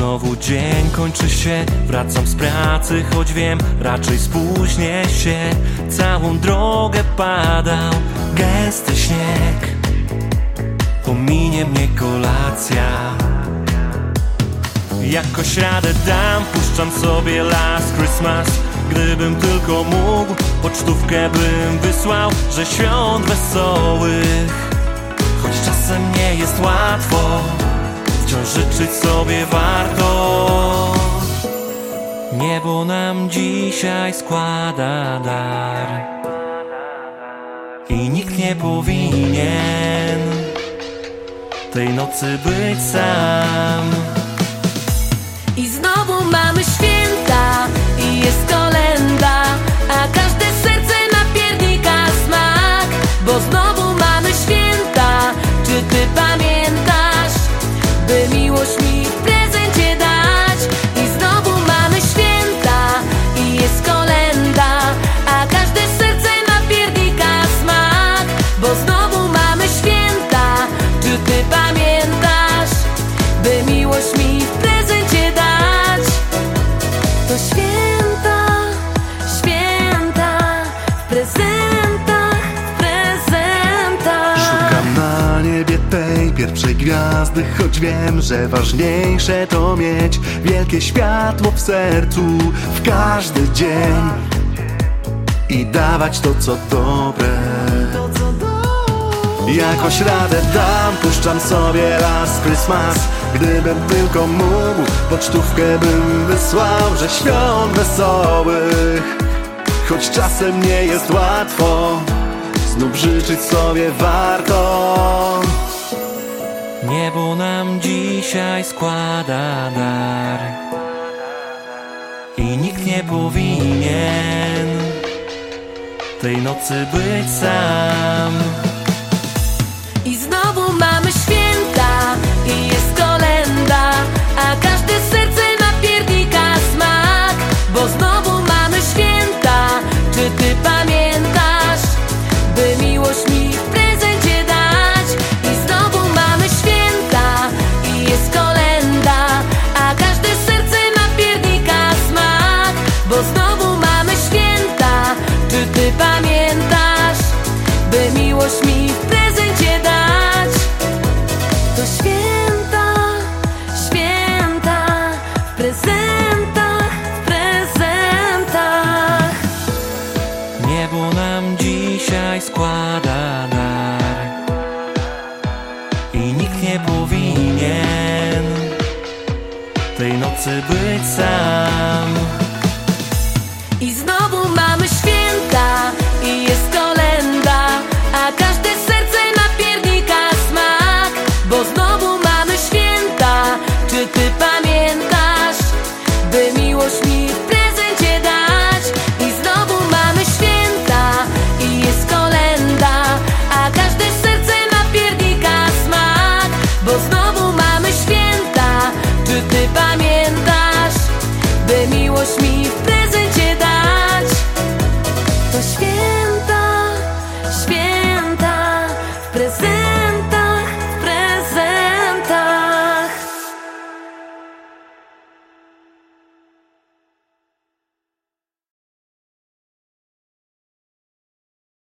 znowu dzień kończy się Wracam z pracy, choć wiem, raczej spóźnię się. Całą drogę padał gęsty śnieg. Pominie mnie kolacja. Jakoś radę dam, puszczam sobie Last Christmas. Gdybym tylko mógł, pocztówkę bym wysłał Że świąt wesołych. Choć czasem nie jest łatwo Wciąż życzyć sobie warto. Niebo nam dzisiaj składa dar. I nikt nie powinien Tej nocy być sam. I znowu Miłość mi w pierwszej gwiazdy Choć wiem, że ważniejsze to mieć Wielkie światło w sercu w każdy dzień I dawać to co dobre. Jakoś radę dam, puszczam sobie Last Christmas. Gdybym tylko mógł, pocztówkę bym wysłał Że świąt wesołych. Choć czasem nie jest łatwo Znów życzyć sobie warto Niebo nam dzisiaj składa dar. I nikt nie powinien Tej nocy być sam 子袂差。Coś mi w prezencie dać. To święta, święta